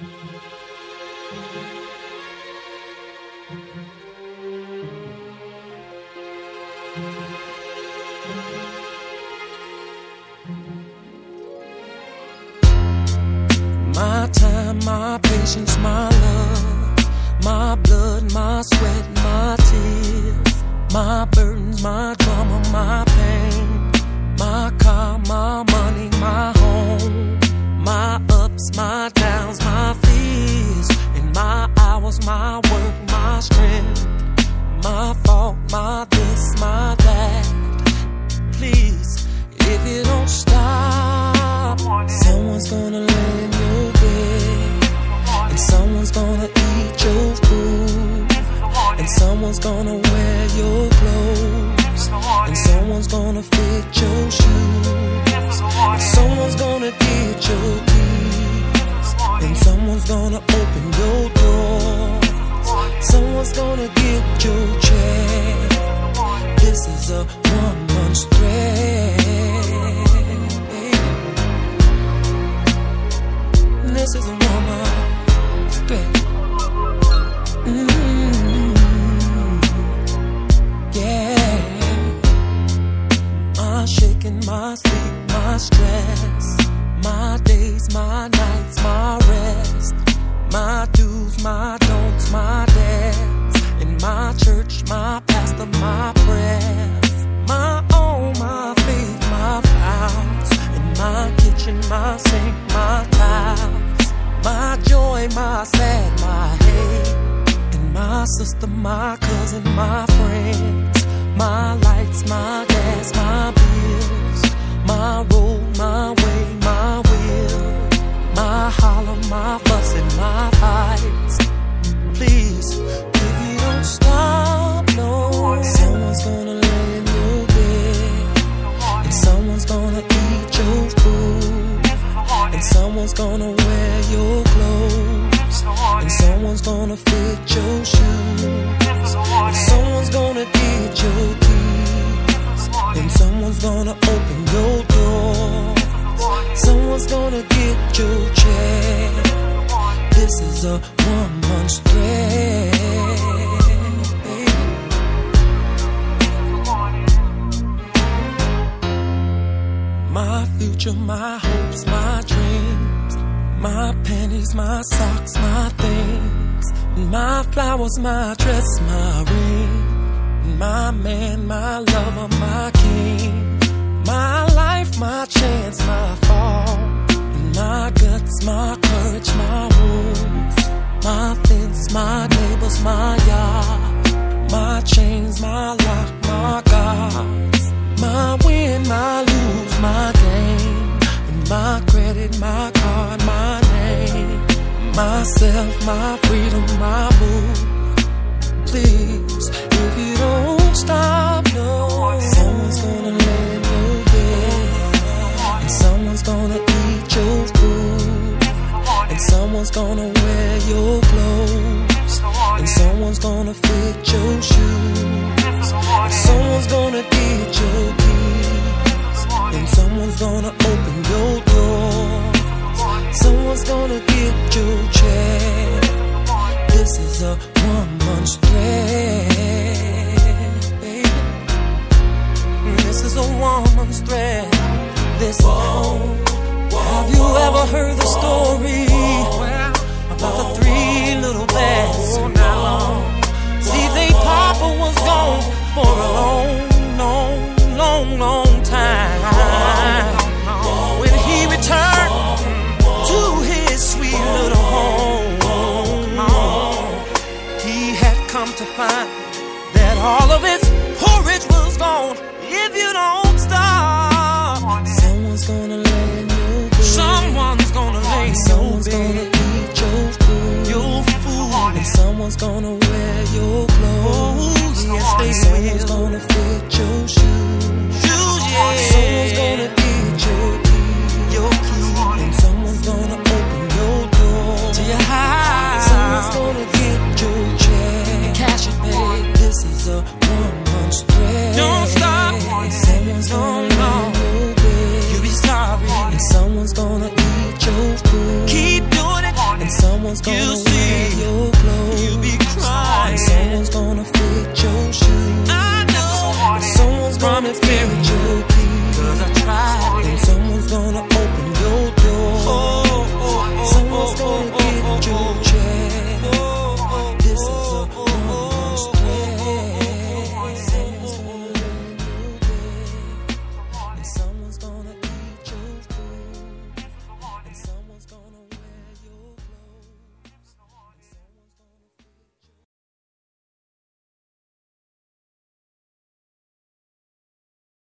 My time, my patience, my love, my blood, my sweat, my tears, my burdens, my drama, my gonna wear your clothes, and someone's gonna fit your shoes, and someone's gonna get your keys, and someone's gonna open your door, someone's gonna get your check. This is a one month stretch. This is a one month My my sleep, my stress, my days, my nights, my rest, my do's, my don'ts, my debts, in my church, my pastor, my prayers, my own, my faith, my vows, in my kitchen, my sink, my tiles, my joy, my sad, my hate, in my sister, my cousin, my friends, my lights, my gas, my my way, my a month stretch. My future, my hopes, my dreams, my pennies, my socks, my things, my flowers, my dress, my ring, my man, my lover, my king, my life, my chance, my fall, my guts, my my neighbors, my yard, my chains, my lock, my guards, my win, my lose, my and my credit, my card, my name, myself, my freedom, my move. Please, if you don't stop, no, someone's gonna lay in. Your bed, and someone's gonna eat your food, and someone's gonna gonna fit your shoes, someone's gonna get your keys, and someone's gonna open your door, someone's gonna get your check. This is a one month stretch, baby. This is a one month stretch. This Have you ever heard the story gone. If you don't stop, someone's gonna let your bed. Someone's gonna lay in someone's gonna eat your food. Your food. And someone's gonna Let's be.